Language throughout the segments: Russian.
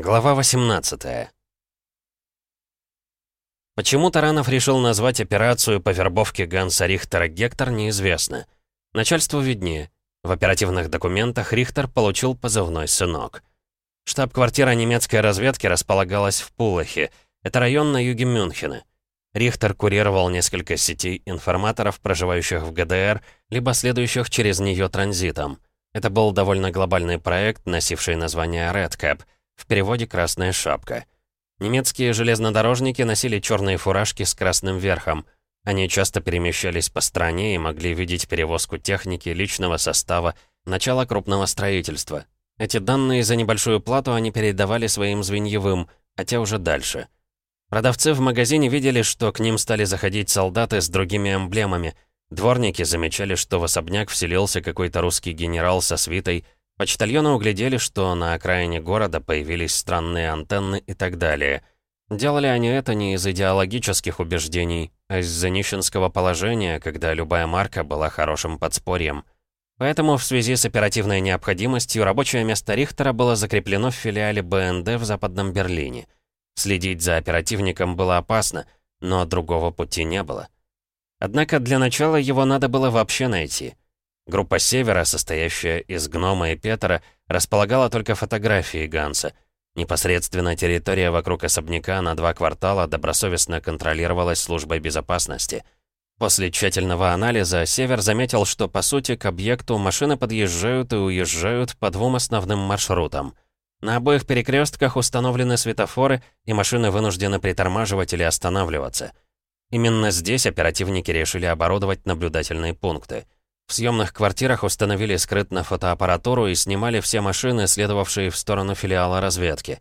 Глава 18 Почему Таранов решил назвать операцию по вербовке Ганса Рихтера Гектор, неизвестно. Начальству виднее. В оперативных документах Рихтер получил позывной «Сынок». Штаб-квартира немецкой разведки располагалась в Пулахе. Это район на юге Мюнхена. Рихтер курировал несколько сетей информаторов, проживающих в ГДР, либо следующих через нее транзитом. Это был довольно глобальный проект, носивший название Cap, в переводе «Красная шапка». Немецкие железнодорожники носили черные фуражки с красным верхом. Они часто перемещались по стране и могли видеть перевозку техники, личного состава, начало крупного строительства. Эти данные за небольшую плату они передавали своим звеньевым, а те уже дальше. Продавцы в магазине видели, что к ним стали заходить солдаты с другими эмблемами. Дворники замечали, что в особняк вселился какой-то русский генерал со свитой – Почтальоны углядели, что на окраине города появились странные антенны и так далее. Делали они это не из идеологических убеждений, а из-за нищенского положения, когда любая марка была хорошим подспорьем. Поэтому в связи с оперативной необходимостью рабочее место Рихтера было закреплено в филиале БНД в Западном Берлине. Следить за оперативником было опасно, но другого пути не было. Однако для начала его надо было вообще найти — Группа Севера, состоящая из Гнома и Петера, располагала только фотографии Ганса. Непосредственно территория вокруг особняка на два квартала добросовестно контролировалась службой безопасности. После тщательного анализа Север заметил, что по сути к объекту машины подъезжают и уезжают по двум основным маршрутам. На обоих перекрестках установлены светофоры, и машины вынуждены притормаживать или останавливаться. Именно здесь оперативники решили оборудовать наблюдательные пункты. В съемных квартирах установили скрытно фотоаппаратуру и снимали все машины, следовавшие в сторону филиала разведки.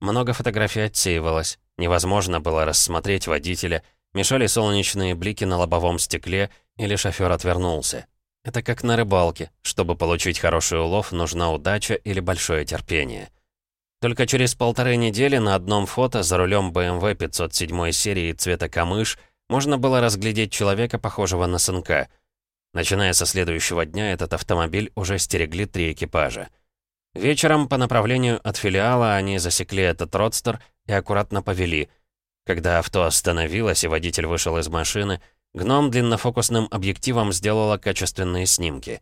Много фотографий отсеивалось, невозможно было рассмотреть водителя, мешали солнечные блики на лобовом стекле, или шофер отвернулся. Это как на рыбалке. Чтобы получить хороший улов, нужна удача или большое терпение. Только через полторы недели на одном фото за рулем BMW 507 серии цвета камыш можно было разглядеть человека, похожего на сынка — Начиная со следующего дня, этот автомобиль уже стерегли три экипажа. Вечером по направлению от филиала они засекли этот родстер и аккуратно повели. Когда авто остановилось и водитель вышел из машины, гном длиннофокусным объективом сделала качественные снимки.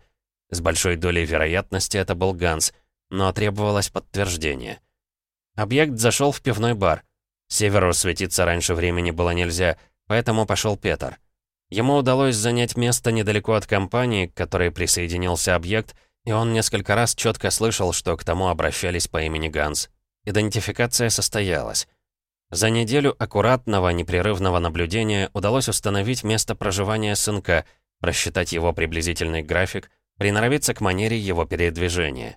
С большой долей вероятности это был Ганс, но требовалось подтверждение. Объект зашел в пивной бар. Северу светиться раньше времени было нельзя, поэтому пошел Петр. Ему удалось занять место недалеко от компании, к которой присоединился объект, и он несколько раз четко слышал, что к тому обращались по имени Ганс. Идентификация состоялась. За неделю аккуратного, непрерывного наблюдения удалось установить место проживания сынка, просчитать его приблизительный график, приноровиться к манере его передвижения.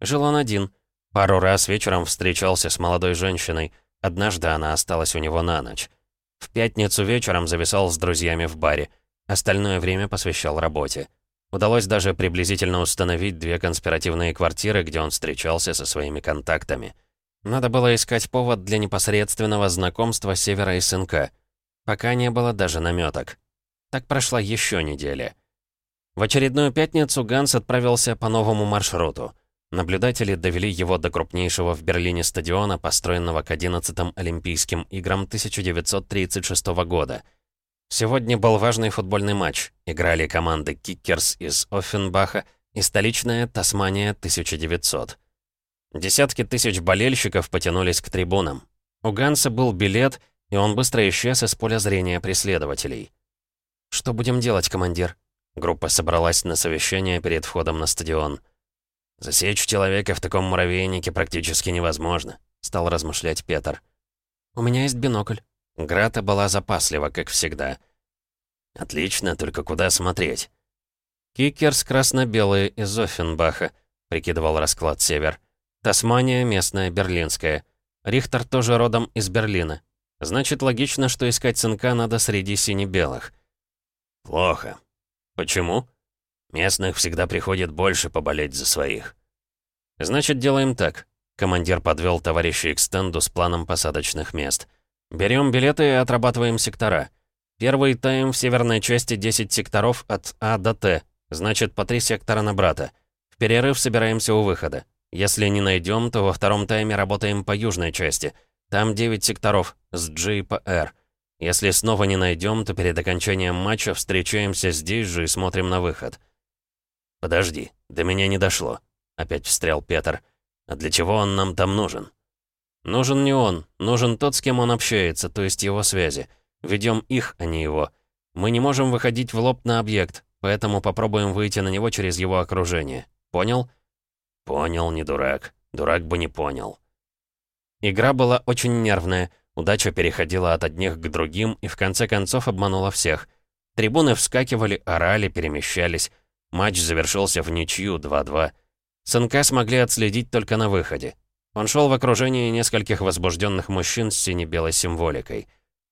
Жил он один. Пару раз вечером встречался с молодой женщиной. Однажды она осталась у него на ночь. В пятницу вечером зависал с друзьями в баре. Остальное время посвящал работе. Удалось даже приблизительно установить две конспиративные квартиры, где он встречался со своими контактами. Надо было искать повод для непосредственного знакомства Севера и Сынка. Пока не было даже наметок. Так прошла еще неделя. В очередную пятницу Ганс отправился по новому маршруту. Наблюдатели довели его до крупнейшего в Берлине стадиона, построенного к 11-м Олимпийским играм 1936 года. Сегодня был важный футбольный матч. Играли команды «Кикерс» из Оффенбаха и столичная «Тасмания 1900». Десятки тысяч болельщиков потянулись к трибунам. У Ганса был билет, и он быстро исчез из поля зрения преследователей. «Что будем делать, командир?» Группа собралась на совещание перед входом на стадион. «Засечь человека в таком муравейнике практически невозможно», — стал размышлять Петр. «У меня есть бинокль». Грата была запаслива, как всегда. «Отлично, только куда смотреть?» «Кикерс красно-белые из Оффенбаха», — прикидывал расклад Север. «Тасмания местная, берлинская. Рихтер тоже родом из Берлина. Значит, логично, что искать сынка надо среди сине-белых». «Плохо. Почему?» Местных всегда приходит больше поболеть за своих. Значит, делаем так. Командир подвел товарищей к стенду с планом посадочных мест. Берем билеты и отрабатываем сектора. Первый тайм в северной части 10 секторов от А до Т, значит, по 3 сектора на брата. В перерыв собираемся у выхода. Если не найдем, то во втором тайме работаем по южной части. Там 9 секторов, с G по R. Если снова не найдем, то перед окончанием матча встречаемся здесь же и смотрим на выход. «Подожди, до меня не дошло», — опять встрял Петр. «А для чего он нам там нужен?» «Нужен не он. Нужен тот, с кем он общается, то есть его связи. Ведем их, а не его. Мы не можем выходить в лоб на объект, поэтому попробуем выйти на него через его окружение. Понял?» «Понял, не дурак. Дурак бы не понял». Игра была очень нервная, Удача переходила от одних к другим и в конце концов обманула всех. Трибуны вскакивали, орали, перемещались. Матч завершился в ничью 2-2. СНК смогли отследить только на выходе. Он шел в окружении нескольких возбужденных мужчин с сине-белой символикой.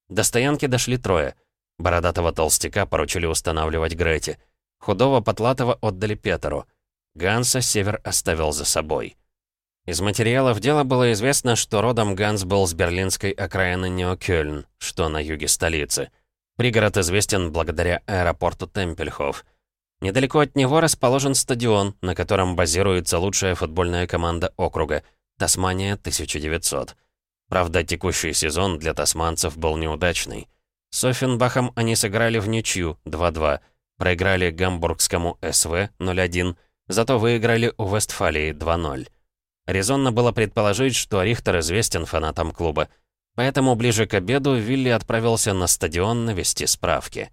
До стоянки дошли трое. Бородатого толстяка поручили устанавливать Грети. Худого Потлатова отдали Петеру. Ганса Север оставил за собой. Из материалов дела было известно, что родом Ганс был с берлинской окраины Неокёльн, что на юге столицы. Пригород известен благодаря аэропорту Темпельхоф. Недалеко от него расположен стадион, на котором базируется лучшая футбольная команда округа – Тасмания 1900. Правда, текущий сезон для тасманцев был неудачный. С Оффенбахом они сыграли в ничью 2-2, проиграли гамбургскому СВ 0-1, зато выиграли у Вестфалии 2-0. Резонно было предположить, что Рихтер известен фанатам клуба. Поэтому ближе к обеду Вилли отправился на стадион навести справки.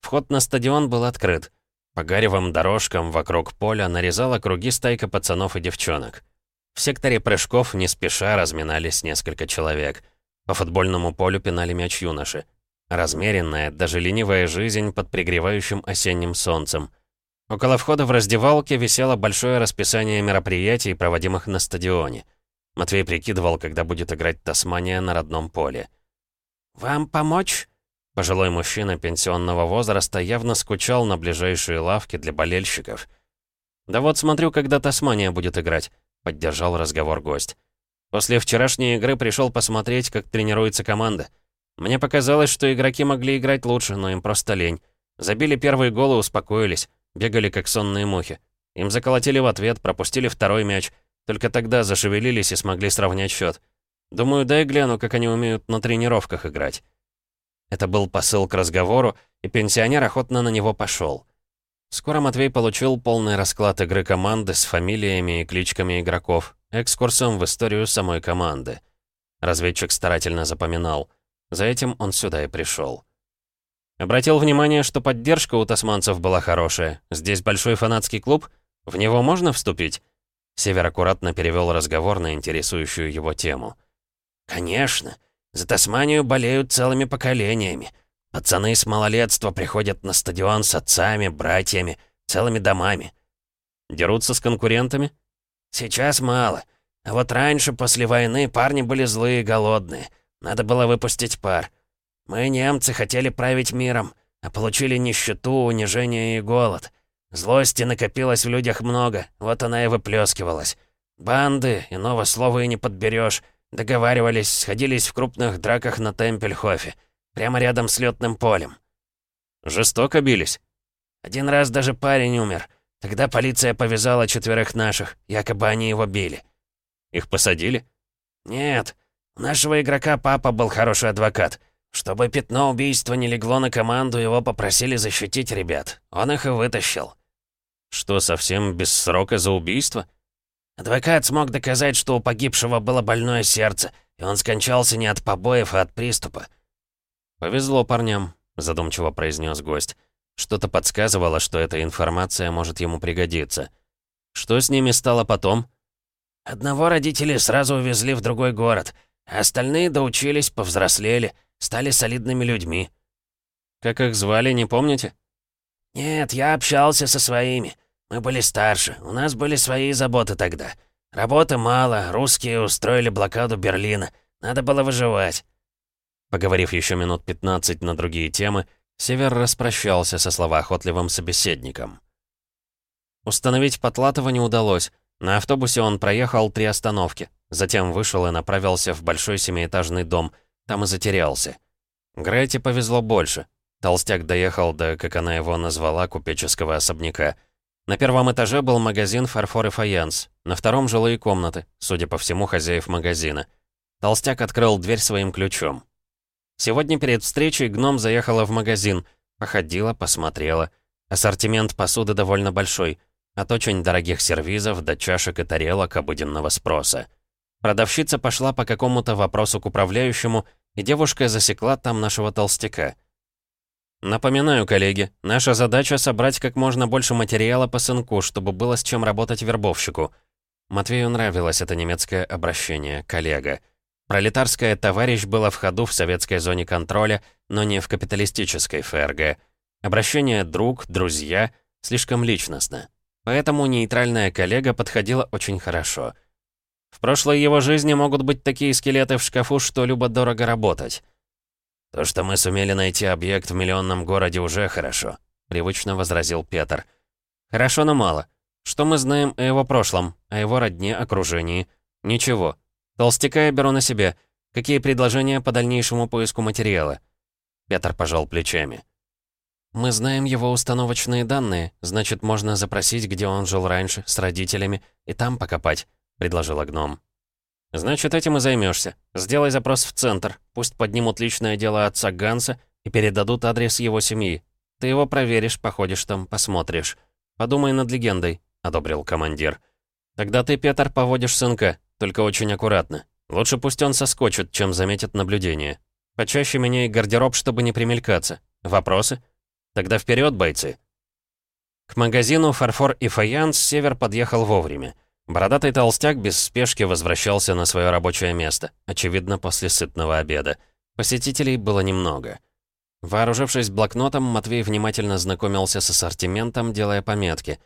Вход на стадион был открыт. По гаревым дорожкам вокруг поля нарезала круги стайка пацанов и девчонок. В секторе прыжков не спеша разминались несколько человек. По футбольному полю пинали мяч юноши. Размеренная, даже ленивая жизнь под пригревающим осенним солнцем. Около входа в раздевалке висело большое расписание мероприятий, проводимых на стадионе. Матвей прикидывал, когда будет играть Тасмания на родном поле. «Вам помочь?» Пожилой мужчина пенсионного возраста явно скучал на ближайшие лавки для болельщиков. «Да вот смотрю, когда Тасмания будет играть», — поддержал разговор гость. «После вчерашней игры пришел посмотреть, как тренируется команда. Мне показалось, что игроки могли играть лучше, но им просто лень. Забили первый гол и успокоились. Бегали, как сонные мухи. Им заколотили в ответ, пропустили второй мяч. Только тогда зашевелились и смогли сравнять счет. Думаю, дай гляну, как они умеют на тренировках играть. Это был посыл к разговору, и пенсионер охотно на него пошел. Скоро Матвей получил полный расклад игры команды с фамилиями и кличками игроков, экскурсом в историю самой команды. Разведчик старательно запоминал. За этим он сюда и пришел. Обратил внимание, что поддержка у тасманцев была хорошая. Здесь большой фанатский клуб. В него можно вступить? Север аккуратно перевел разговор на интересующую его тему. «Конечно. За Тасманию болеют целыми поколениями. Пацаны с малолетства приходят на стадион с отцами, братьями, целыми домами. Дерутся с конкурентами? Сейчас мало. А вот раньше, после войны, парни были злые и голодные. Надо было выпустить пар. Мы, немцы, хотели править миром, а получили нищету, унижение и голод. Злости накопилось в людях много, вот она и выплескивалась. Банды, иного слова и не подберешь, договаривались, сходились в крупных драках на Темпельхофе, прямо рядом с летным полем. Жестоко бились. Один раз даже парень умер. Тогда полиция повязала четверых наших, якобы они его били. Их посадили? Нет. У нашего игрока папа был хороший адвокат. Чтобы пятно убийства не легло на команду, его попросили защитить ребят. Он их и вытащил. Что, совсем без срока за убийство? Адвокат смог доказать, что у погибшего было больное сердце, и он скончался не от побоев, а от приступа. «Повезло парням», — задумчиво произнес гость. Что-то подсказывало, что эта информация может ему пригодиться. Что с ними стало потом? Одного родители сразу увезли в другой город, а остальные доучились, повзрослели — Стали солидными людьми». «Как их звали, не помните?» «Нет, я общался со своими. Мы были старше, у нас были свои заботы тогда. Работы мало, русские устроили блокаду Берлина. Надо было выживать». Поговорив еще минут 15 на другие темы, Север распрощался со словоохотливым собеседником. Установить Потлатова не удалось. На автобусе он проехал три остановки, затем вышел и направился в большой семиэтажный дом — там и затерялся. Грете повезло больше. Толстяк доехал до, как она его назвала, купеческого особняка. На первом этаже был магазин «Фарфор и фаянс», на втором — жилые комнаты, судя по всему, хозяев магазина. Толстяк открыл дверь своим ключом. Сегодня перед встречей гном заехала в магазин, походила, посмотрела. Ассортимент посуды довольно большой, от очень дорогих сервизов до чашек и тарелок обыденного спроса. Продавщица пошла по какому-то вопросу к управляющему, и девушка засекла там нашего толстяка. «Напоминаю, коллеги, наша задача — собрать как можно больше материала по сынку, чтобы было с чем работать вербовщику». Матвею нравилось это немецкое обращение «коллега». Пролетарское «товарищ» было в ходу в советской зоне контроля, но не в капиталистической ФРГ. Обращение «друг», «друзья» слишком личностно. Поэтому нейтральная коллега подходила очень хорошо — в прошлой его жизни могут быть такие скелеты в шкафу, что любо-дорого работать. «То, что мы сумели найти объект в миллионном городе, уже хорошо», — привычно возразил Петр. «Хорошо, но мало. Что мы знаем о его прошлом, о его родне, окружении? Ничего. Толстяка я беру на себя. Какие предложения по дальнейшему поиску материала?» Петр пожал плечами. «Мы знаем его установочные данные, значит, можно запросить, где он жил раньше, с родителями, и там покопать. — предложила гном. «Значит, этим и займешься. Сделай запрос в центр. Пусть поднимут личное дело отца Ганса и передадут адрес его семьи. Ты его проверишь, походишь там, посмотришь. Подумай над легендой», — одобрил командир. «Тогда ты, Петр, поводишь сынка, только очень аккуратно. Лучше пусть он соскочит, чем заметит наблюдение. Почаще меняй гардероб, чтобы не примелькаться. Вопросы? Тогда вперед, бойцы!» К магазину «Фарфор и фаянс» Север подъехал вовремя. Бородатый толстяк без спешки возвращался на свое рабочее место, очевидно, после сытного обеда. Посетителей было немного. Вооружившись блокнотом, Матвей внимательно знакомился с ассортиментом, делая пометки.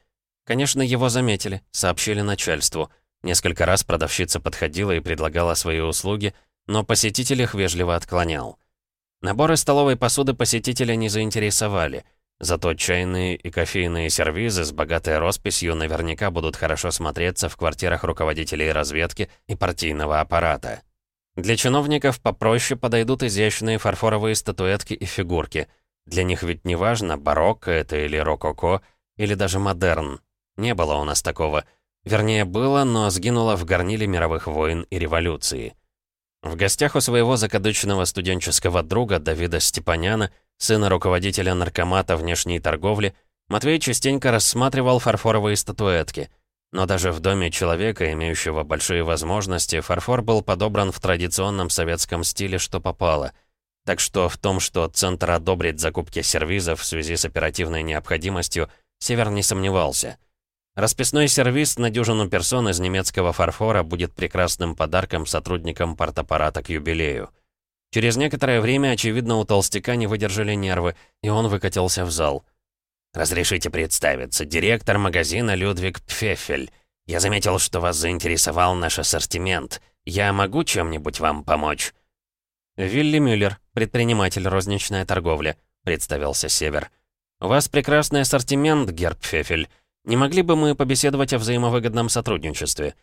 Конечно, его заметили, сообщили начальству. Несколько раз продавщица подходила и предлагала свои услуги, но посетитель их вежливо отклонял. Наборы столовой посуды посетителя не заинтересовали — Зато чайные и кофейные сервизы с богатой росписью наверняка будут хорошо смотреться в квартирах руководителей разведки и партийного аппарата. Для чиновников попроще подойдут изящные фарфоровые статуэтки и фигурки. Для них ведь не важно, барокко это или рококо, или даже модерн. Не было у нас такого. Вернее, было, но сгинуло в горниле мировых войн и революции. В гостях у своего закадычного студенческого друга Давида Степаняна сына руководителя наркомата внешней торговли, Матвей частенько рассматривал фарфоровые статуэтки. Но даже в доме человека, имеющего большие возможности, фарфор был подобран в традиционном советском стиле, что попало. Так что в том, что Центр одобрит закупки сервизов в связи с оперативной необходимостью, Север не сомневался. Расписной сервиз на дюжину персон из немецкого фарфора будет прекрасным подарком сотрудникам партаппарата к юбилею. Через некоторое время, очевидно, у толстяка не выдержали нервы, и он выкатился в зал. «Разрешите представиться, директор магазина Людвиг Пфефель. Я заметил, что вас заинтересовал наш ассортимент. Я могу чем-нибудь вам помочь?» «Вилли Мюллер, предприниматель розничная торговля», — представился Север. «У вас прекрасный ассортимент, Герб Пфефель. Не могли бы мы побеседовать о взаимовыгодном сотрудничестве?»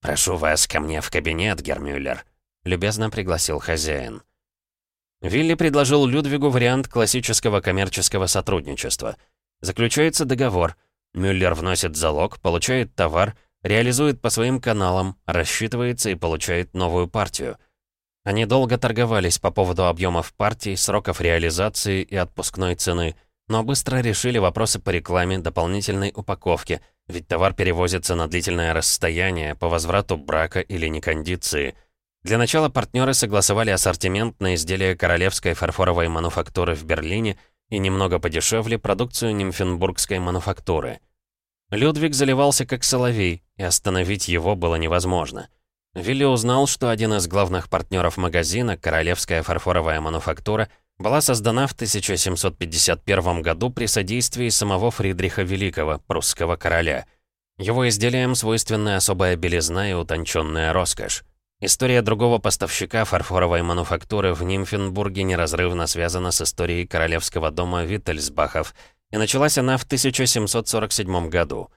«Прошу вас ко мне в кабинет, Гермюллер», любезно пригласил хозяин. Вилли предложил Людвигу вариант классического коммерческого сотрудничества. Заключается договор. Мюллер вносит залог, получает товар, реализует по своим каналам, рассчитывается и получает новую партию. Они долго торговались по поводу объемов партий, сроков реализации и отпускной цены, но быстро решили вопросы по рекламе, дополнительной упаковке, ведь товар перевозится на длительное расстояние по возврату брака или некондиции – для начала партнеры согласовали ассортимент на изделия королевской фарфоровой мануфактуры в Берлине и немного подешевле продукцию нимфенбургской мануфактуры. Людвиг заливался как соловей, и остановить его было невозможно. Вилли узнал, что один из главных партнеров магазина, королевская фарфоровая мануфактура, была создана в 1751 году при содействии самого Фридриха Великого, прусского короля. Его изделиям свойственны особая белизна и утонченная роскошь. История другого поставщика фарфоровой мануфактуры в Нимфенбурге неразрывно связана с историей королевского дома Виттельсбахов, и началась она в 1747 году.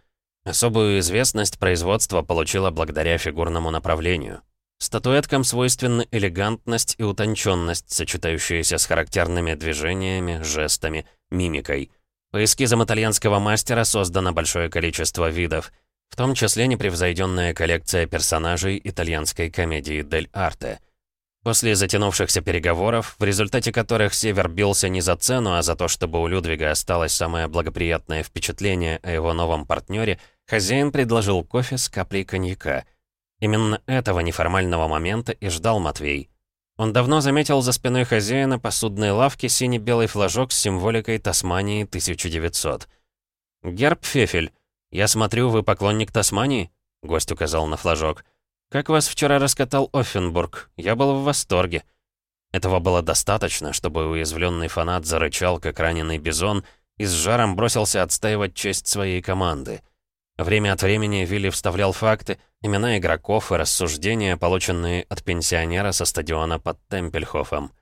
Особую известность производство получило благодаря фигурному направлению. Статуэткам свойственны элегантность и утонченность, сочетающиеся с характерными движениями, жестами, мимикой. По эскизам итальянского мастера создано большое количество видов, в том числе непревзойденная коллекция персонажей итальянской комедии «Дель Арте». После затянувшихся переговоров, в результате которых Север бился не за цену, а за то, чтобы у Людвига осталось самое благоприятное впечатление о его новом партнере, хозяин предложил кофе с каплей коньяка. Именно этого неформального момента и ждал Матвей. Он давно заметил за спиной хозяина посудной лавки синий-белый флажок с символикой Тасмании 1900. «Герб Фефель, я смотрю, вы поклонник Тасмании?» — гость указал на флажок. «Как вас вчера раскатал Оффенбург? Я был в восторге». Этого было достаточно, чтобы уязвленный фанат зарычал, как раненый бизон, и с жаром бросился отстаивать честь своей команды. Время от времени Вилли вставлял факты, имена игроков и рассуждения, полученные от пенсионера со стадиона под Темпельхофом.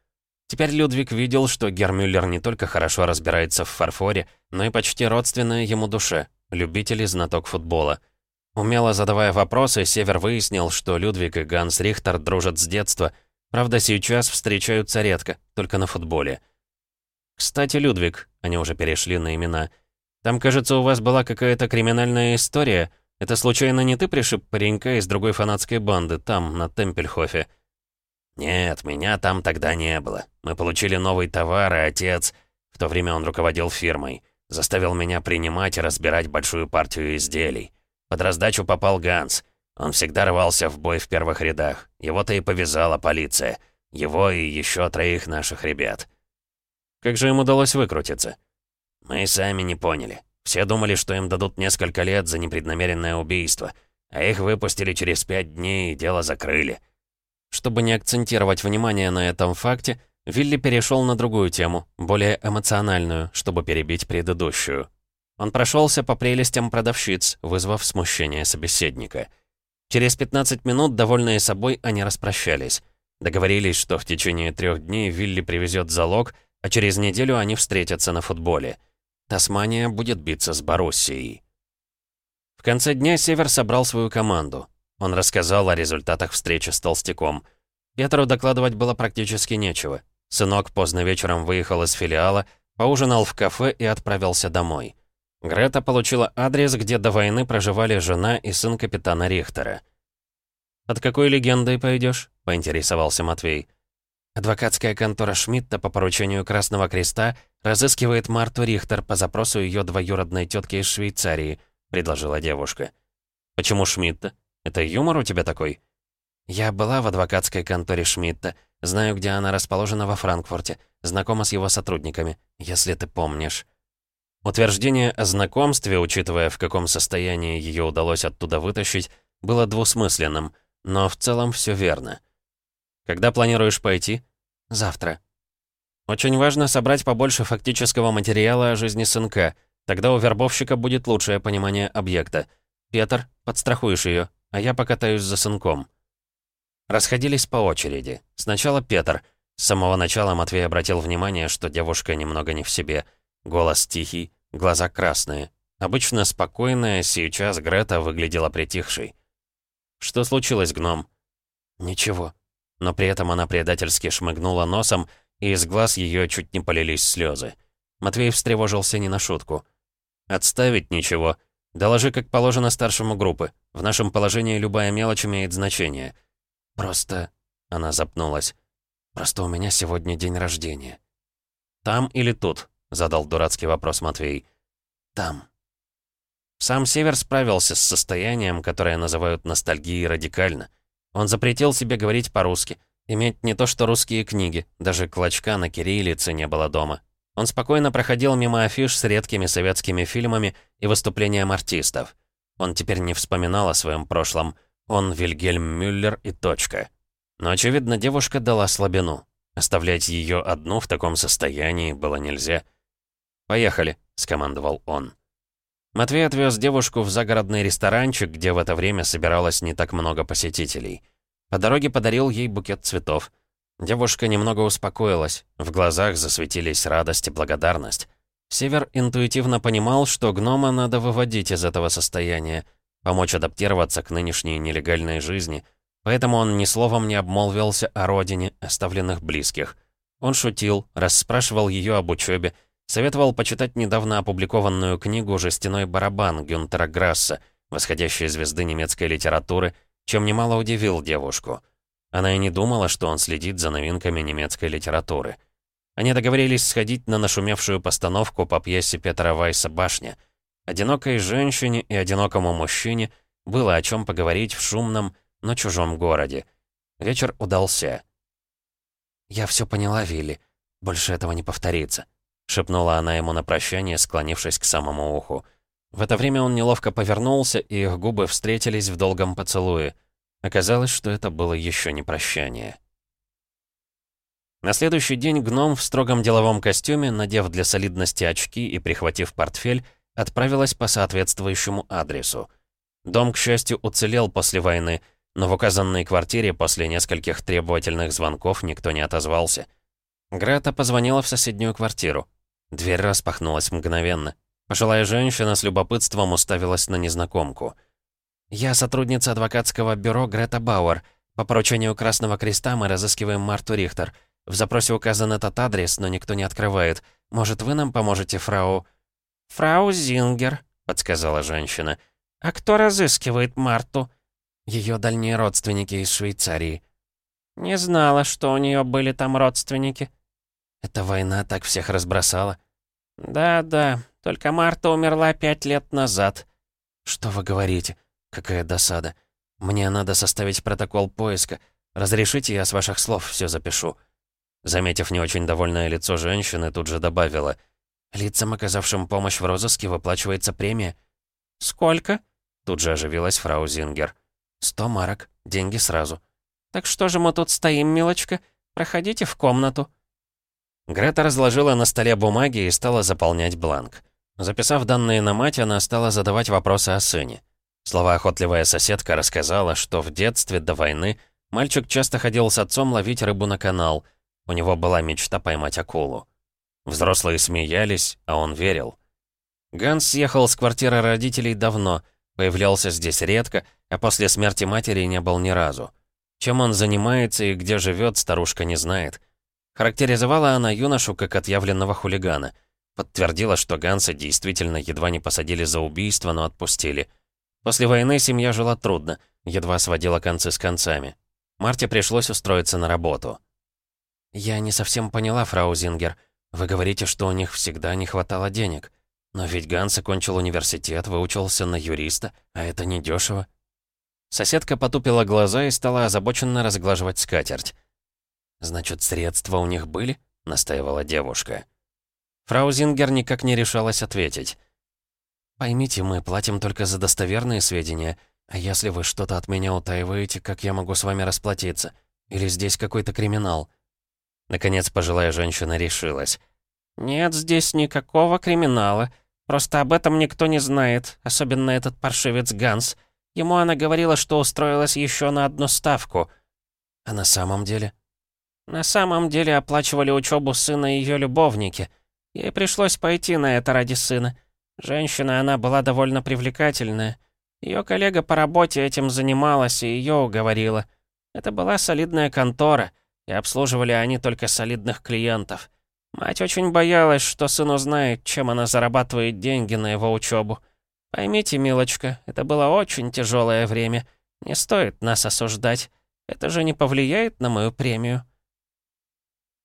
Теперь Людвиг видел, что Гермюллер не только хорошо разбирается в фарфоре, но и почти родственная ему душе, любитель и знаток футбола — Умело задавая вопросы, Север выяснил, что Людвиг и Ганс Рихтер дружат с детства. Правда, сейчас встречаются редко, только на футболе. «Кстати, Людвиг», они уже перешли на имена, «там, кажется, у вас была какая-то криминальная история. Это случайно не ты пришиб паренька из другой фанатской банды, там, на Темпельхофе?» «Нет, меня там тогда не было. Мы получили новый товар, и отец, в то время он руководил фирмой, заставил меня принимать и разбирать большую партию изделий. Под раздачу попал Ганс. Он всегда рвался в бой в первых рядах. Его-то и повязала полиция. Его и еще троих наших ребят. Как же им удалось выкрутиться? Мы сами не поняли. Все думали, что им дадут несколько лет за непреднамеренное убийство, а их выпустили через пять дней и дело закрыли. Чтобы не акцентировать внимание на этом факте, Вилли перешел на другую тему, более эмоциональную, чтобы перебить предыдущую. Он прошелся по прелестям продавщиц, вызвав смущение собеседника. Через 15 минут, довольные собой, они распрощались. Договорились, что в течение трех дней Вилли привезет залог, а через неделю они встретятся на футболе. Тасмания будет биться с Боруссией. В конце дня Север собрал свою команду. Он рассказал о результатах встречи с Толстяком. Петру докладывать было практически нечего. Сынок поздно вечером выехал из филиала, поужинал в кафе и отправился домой. Грета получила адрес, где до войны проживали жена и сын капитана Рихтера. «От какой легендой пойдешь? поинтересовался Матвей. Адвокатская контора Шмидта по поручению Красного Креста разыскивает Марту Рихтер по запросу ее двоюродной тетки из Швейцарии, предложила девушка. Почему Шмидта? Это юмор у тебя такой? Я была в адвокатской конторе Шмидта, знаю, где она расположена во Франкфурте, знакома с его сотрудниками, если ты помнишь. Утверждение о знакомстве, учитывая, в каком состоянии ее удалось оттуда вытащить, было двусмысленным, но в целом все верно. Когда планируешь пойти? Завтра. Очень важно собрать побольше фактического материала о жизни сынка, тогда у вербовщика будет лучшее понимание объекта. Петр, подстрахуешь ее, а я покатаюсь за сынком. Расходились по очереди. Сначала Петр. С самого начала Матвей обратил внимание, что девушка немного не в себе — Голос тихий, глаза красные. Обычно спокойная, сейчас Грета выглядела притихшей. «Что случилось, гном?» «Ничего». Но при этом она предательски шмыгнула носом, и из глаз ее чуть не полились слезы. Матвей встревожился не на шутку. «Отставить ничего. Доложи, как положено старшему группы. В нашем положении любая мелочь имеет значение. Просто...» Она запнулась. «Просто у меня сегодня день рождения». «Там или тут?» — задал дурацкий вопрос Матвей. «Там». Сам Север справился с состоянием, которое называют ностальгией радикально. Он запретил себе говорить по-русски, иметь не то что русские книги, даже клочка на кириллице не было дома. Он спокойно проходил мимо афиш с редкими советскими фильмами и выступлением артистов. Он теперь не вспоминал о своем прошлом. Он Вильгельм Мюллер и точка. Но, очевидно, девушка дала слабину. Оставлять ее одну в таком состоянии было нельзя. «Поехали», — скомандовал он. Матвей отвез девушку в загородный ресторанчик, где в это время собиралось не так много посетителей. По дороге подарил ей букет цветов. Девушка немного успокоилась, в глазах засветились радость и благодарность. Север интуитивно понимал, что гнома надо выводить из этого состояния, помочь адаптироваться к нынешней нелегальной жизни, поэтому он ни словом не обмолвился о родине, оставленных близких. Он шутил, расспрашивал ее об учебе, Советовал почитать недавно опубликованную книгу «Жестяной барабан» Гюнтера Грасса, восходящей звезды немецкой литературы, чем немало удивил девушку. Она и не думала, что он следит за новинками немецкой литературы. Они договорились сходить на нашумевшую постановку по пьесе Петра Вайса «Башня». Одинокой женщине и одинокому мужчине было о чем поговорить в шумном, но чужом городе. Вечер удался. «Я все поняла, Вилли. Больше этого не повторится», — шепнула она ему на прощание, склонившись к самому уху. В это время он неловко повернулся, и их губы встретились в долгом поцелуе. Оказалось, что это было еще не прощание. На следующий день гном в строгом деловом костюме, надев для солидности очки и прихватив портфель, отправилась по соответствующему адресу. Дом, к счастью, уцелел после войны, но в указанной квартире после нескольких требовательных звонков никто не отозвался. Грета позвонила в соседнюю квартиру. Дверь распахнулась мгновенно. Пожилая женщина с любопытством уставилась на незнакомку. «Я сотрудница адвокатского бюро Грета Бауэр. По поручению Красного Креста мы разыскиваем Марту Рихтер. В запросе указан этот адрес, но никто не открывает. Может, вы нам поможете, фрау...» «Фрау Зингер», — подсказала женщина. «А кто разыскивает Марту?» Ее дальние родственники из Швейцарии. Не знала, что у нее были там родственники. Эта война так всех разбросала. Да-да, только Марта умерла пять лет назад. Что вы говорите? Какая досада. Мне надо составить протокол поиска. Разрешите, я с ваших слов все запишу. Заметив не очень довольное лицо женщины, тут же добавила. Лицам, оказавшим помощь в розыске, выплачивается премия. «Сколько?» Тут же оживилась фрау Зингер. «Сто марок. Деньги сразу». «Так что же мы тут стоим, милочка? Проходите в комнату». Грета разложила на столе бумаги и стала заполнять бланк. Записав данные на мать, она стала задавать вопросы о сыне. Словоохотливая соседка рассказала, что в детстве до войны мальчик часто ходил с отцом ловить рыбу на канал. У него была мечта поймать акулу. Взрослые смеялись, а он верил. Ганс съехал с квартиры родителей давно, появлялся здесь редко, а после смерти матери не был ни разу. Чем он занимается и где живет, старушка не знает. Характеризовала она юношу как отъявленного хулигана. Подтвердила, что Ганса действительно едва не посадили за убийство, но отпустили. После войны семья жила трудно, едва сводила концы с концами. Марте пришлось устроиться на работу. «Я не совсем поняла, фрау Зингер. Вы говорите, что у них всегда не хватало денег. Но ведь Ганс окончил университет, выучился на юриста, а это недешево. Соседка потупила глаза и стала озабоченно разглаживать скатерть. «Значит, средства у них были?» — настаивала девушка. Фрау Зингер никак не решалась ответить. «Поймите, мы платим только за достоверные сведения, а если вы что-то от меня утаиваете, как я могу с вами расплатиться? Или здесь какой-то криминал?» Наконец пожилая женщина решилась. «Нет здесь никакого криминала. Просто об этом никто не знает, особенно этот паршивец Ганс. Ему она говорила, что устроилась еще на одну ставку. А на самом деле? На самом деле оплачивали учебу сына ее любовники. Ей пришлось пойти на это ради сына. Женщина она была довольно привлекательная. Ее коллега по работе этим занималась и ее уговорила. Это была солидная контора, и обслуживали они только солидных клиентов. Мать очень боялась, что сын узнает, чем она зарабатывает деньги на его учебу. Поймите, милочка, это было очень тяжелое время. Не стоит нас осуждать. Это же не повлияет на мою премию».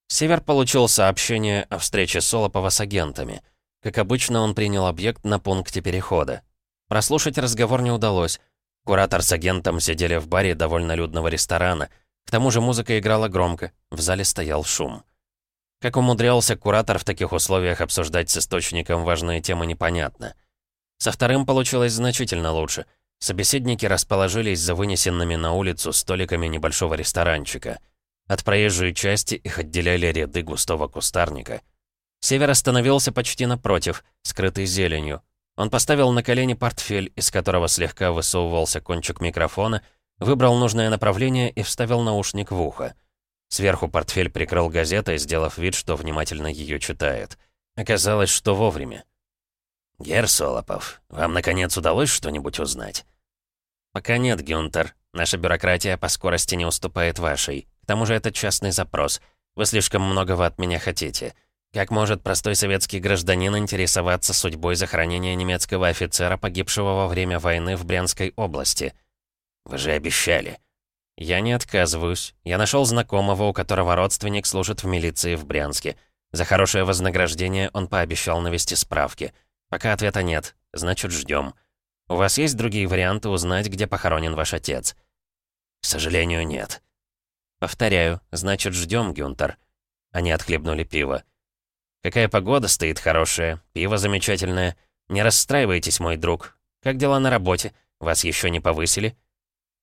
Север получил сообщение о встрече Солопова с агентами. Как обычно, он принял объект на пункте перехода. Прослушать разговор не удалось. Куратор с агентом сидели в баре довольно людного ресторана. К тому же музыка играла громко, в зале стоял шум. Как умудрялся куратор в таких условиях обсуждать с источником важные темы, непонятно. Со вторым получилось значительно лучше. Собеседники расположились за вынесенными на улицу столиками небольшого ресторанчика. От проезжей части их отделяли ряды густого кустарника. Север остановился почти напротив, скрытый зеленью. Он поставил на колени портфель, из которого слегка высовывался кончик микрофона, выбрал нужное направление и вставил наушник в ухо. Сверху портфель прикрыл газетой, сделав вид, что внимательно ее читает. Оказалось, что вовремя. «Гер Солопов, вам, наконец, удалось что-нибудь узнать?» «Пока нет, Гюнтер. Наша бюрократия по скорости не уступает вашей. К тому же это частный запрос. Вы слишком многого от меня хотите. Как может простой советский гражданин интересоваться судьбой захоронения немецкого офицера, погибшего во время войны в Брянской области? Вы же обещали. Я не отказываюсь. Я нашел знакомого, у которого родственник служит в милиции в Брянске. За хорошее вознаграждение он пообещал навести справки. Пока ответа нет, значит, ждем. У вас есть другие варианты узнать, где похоронен ваш отец? К сожалению, нет. Повторяю, значит, ждем, Гюнтер. Они отхлебнули пиво. Какая погода стоит хорошая, пиво замечательное. Не расстраивайтесь, мой друг. Как дела на работе? Вас еще не повысили?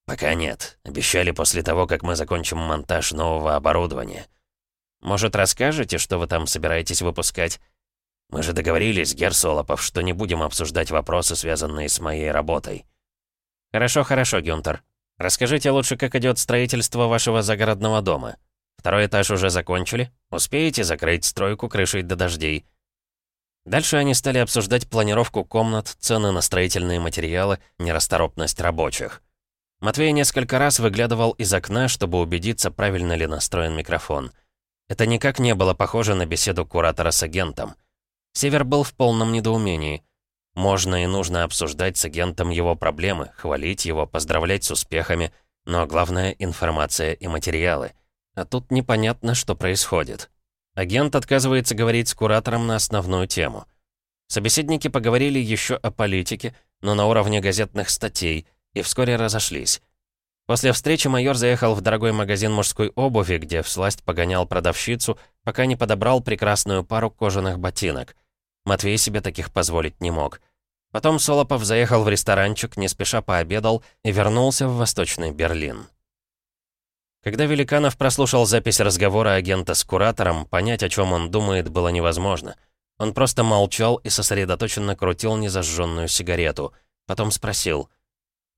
Пока нет. Обещали после того, как мы закончим монтаж нового оборудования. Может, расскажете, что вы там собираетесь выпускать? Мы же договорились, Герсолопов, что не будем обсуждать вопросы, связанные с моей работой. Хорошо, хорошо, Гюнтер. Расскажите лучше, как идет строительство вашего загородного дома. Второй этаж уже закончили? Успеете закрыть стройку крышей до дождей? Дальше они стали обсуждать планировку комнат, цены на строительные материалы, нерасторопность рабочих. Матвей несколько раз выглядывал из окна, чтобы убедиться, правильно ли настроен микрофон. Это никак не было похоже на беседу куратора с агентом. Север был в полном недоумении. Можно и нужно обсуждать с агентом его проблемы, хвалить его, поздравлять с успехами, но главное — информация и материалы. А тут непонятно, что происходит. Агент отказывается говорить с куратором на основную тему. Собеседники поговорили еще о политике, но на уровне газетных статей, и вскоре разошлись. После встречи майор заехал в дорогой магазин мужской обуви, где всласть погонял продавщицу, пока не подобрал прекрасную пару кожаных ботинок. Матвей себе таких позволить не мог. Потом Солопов заехал в ресторанчик, не спеша пообедал и вернулся в Восточный Берлин. Когда Великанов прослушал запись разговора агента с куратором, понять, о чем он думает, было невозможно. Он просто молчал и сосредоточенно крутил незажженную сигарету. Потом спросил.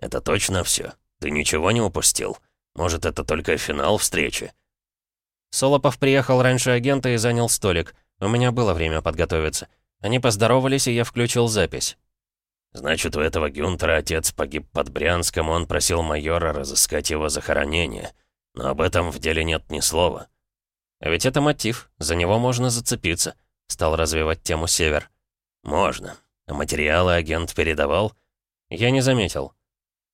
«Это точно все?» «Ты ничего не упустил? Может, это только финал встречи?» Солопов приехал раньше агента и занял столик. У меня было время подготовиться. Они поздоровались, и я включил запись. «Значит, у этого Гюнтера отец погиб под Брянском, он просил майора разыскать его захоронение. Но об этом в деле нет ни слова». «А ведь это мотив, за него можно зацепиться», — стал развивать тему Север. «Можно. А материалы агент передавал?» «Я не заметил».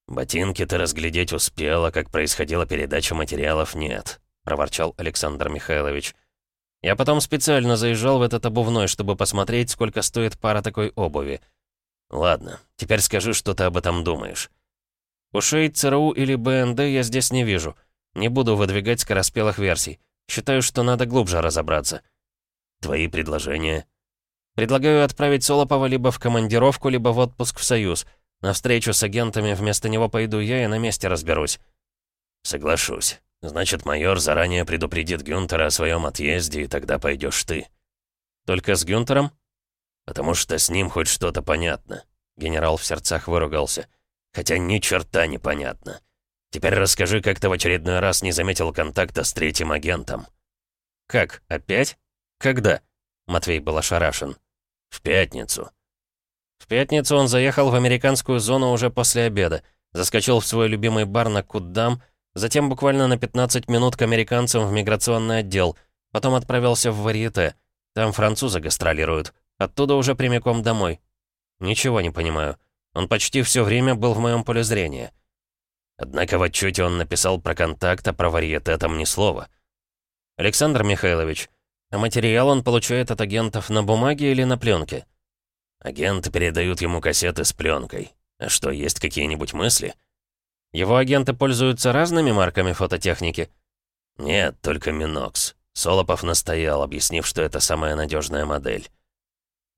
«Ботинки ты разглядеть успела, как происходила передача материалов нет», — проворчал Александр Михайлович. «Я потом специально заезжал в этот обувной, чтобы посмотреть, сколько стоит пара такой обуви. Ладно, теперь скажи, что ты об этом думаешь». «Ушей ЦРУ или БНД я здесь не вижу. Не буду выдвигать скороспелых версий. Считаю, что надо глубже разобраться». «Твои предложения?» «Предлагаю отправить Солопова либо в командировку, либо в отпуск в Союз». На встречу с агентами вместо него пойду я и на месте разберусь». «Соглашусь. Значит, майор заранее предупредит Гюнтера о своем отъезде, и тогда пойдешь ты». «Только с Гюнтером?» «Потому что с ним хоть что-то понятно». Генерал в сердцах выругался. «Хотя ни черта не понятно. Теперь расскажи, как ты в очередной раз не заметил контакта с третьим агентом». «Как, опять? Когда?» Матвей был ошарашен. «В пятницу. В пятницу он заехал в американскую зону уже после обеда, заскочил в свой любимый бар на Куддам, затем буквально на 15 минут к американцам в миграционный отдел, потом отправился в Варьете. Там французы гастролируют. Оттуда уже прямиком домой. Ничего не понимаю. Он почти все время был в моем поле зрения. Однако в отчете он написал про контакт, а про Варьете там ни слова. Александр Михайлович, а материал он получает от агентов на бумаге или на пленке? Агенты передают ему кассеты с пленкой. А что, есть какие-нибудь мысли? Его агенты пользуются разными марками фототехники? Нет, только Минокс. Солопов настоял, объяснив, что это самая надежная модель.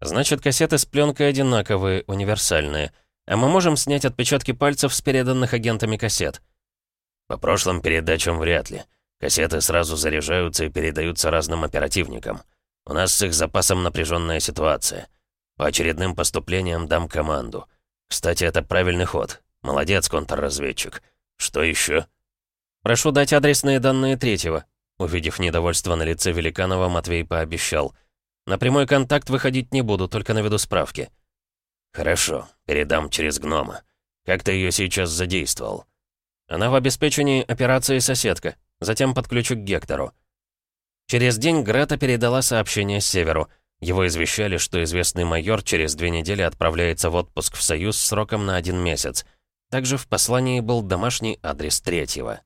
Значит, кассеты с пленкой одинаковые, универсальные. А мы можем снять отпечатки пальцев с переданных агентами кассет? По прошлым передачам вряд ли. Кассеты сразу заряжаются и передаются разным оперативникам. У нас с их запасом напряженная ситуация. По очередным поступлениям дам команду. Кстати, это правильный ход. Молодец, контрразведчик. Что еще? Прошу дать адресные данные третьего. Увидев недовольство на лице Великанова, Матвей пообещал. На прямой контакт выходить не буду, только наведу справки. Хорошо, передам через гнома. Как ты ее сейчас задействовал? Она в обеспечении операции «Соседка». Затем подключу к Гектору. Через день Грета передала сообщение Северу. Его извещали, что известный майор через две недели отправляется в отпуск в Союз сроком на один месяц. Также в послании был домашний адрес третьего.